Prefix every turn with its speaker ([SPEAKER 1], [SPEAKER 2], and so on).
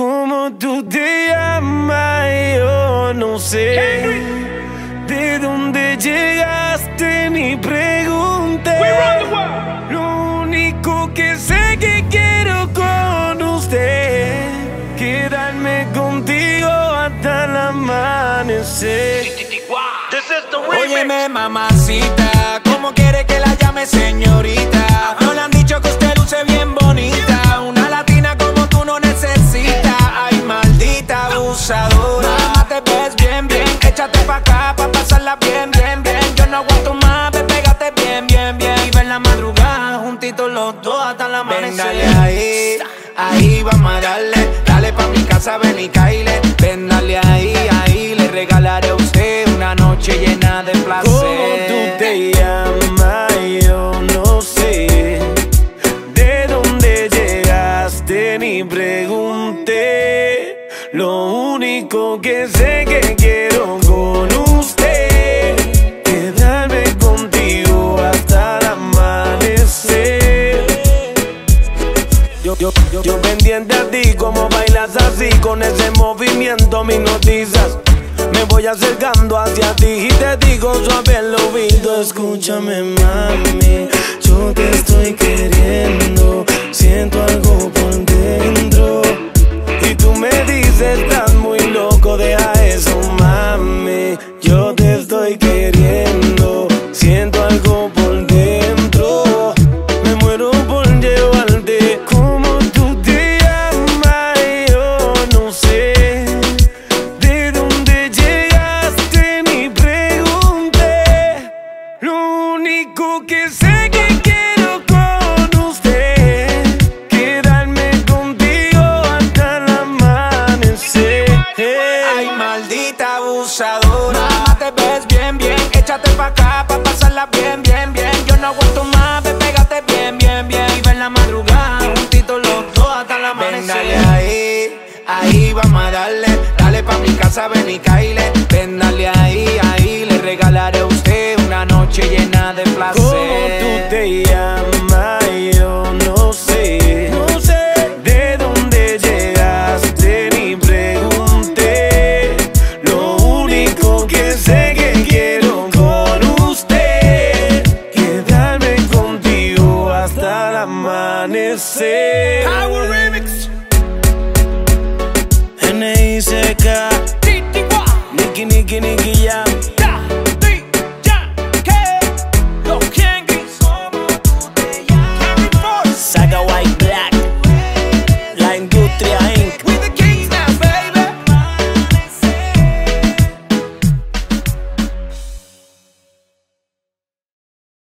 [SPEAKER 1] ¿Cómo tú te llamas? Yo no sé. ¿De dónde llegaste? Ni pregunté. Lo único que sé que quiero con usted. Quedarme contigo hasta el amanecer.
[SPEAKER 2] Óyeme, mamacita, ¿cómo quiere que la los dos hasta la amanecer. Ven, dale ahí, ahí vamos a darle. Dale pa' mi casa, ven y caile. Ven, dale ahí, ahí. Le regalaré a usted una noche llena de placer.
[SPEAKER 1] ¿Cómo tú te llamas? Yo no sé. ¿De dónde llegaste? Ni pregunté. Lo único que sé que quiero Yo, yo, pendiente a ti, como bailas así, con ese movimiento, mis noticias. Me voy acercando hacia ti y te digo suave al oído Escúchame mami, yo te estoy queriendo
[SPEAKER 2] pasarla bien, bien, bien. Yo no aguanto más, ve, pégate bien, bien, bien. Y ver la madrugada, juntitos los dos hasta la amanecer. Ven, dale ahí, ahí vamos a darle. Dale pa' mi casa, ven y caile. Ven, dale ahí, ahí. Le regalaré a usted una noche llena de placer.
[SPEAKER 1] ¿Cómo tú te? say. Power Remix. NAZK Niki niki niki.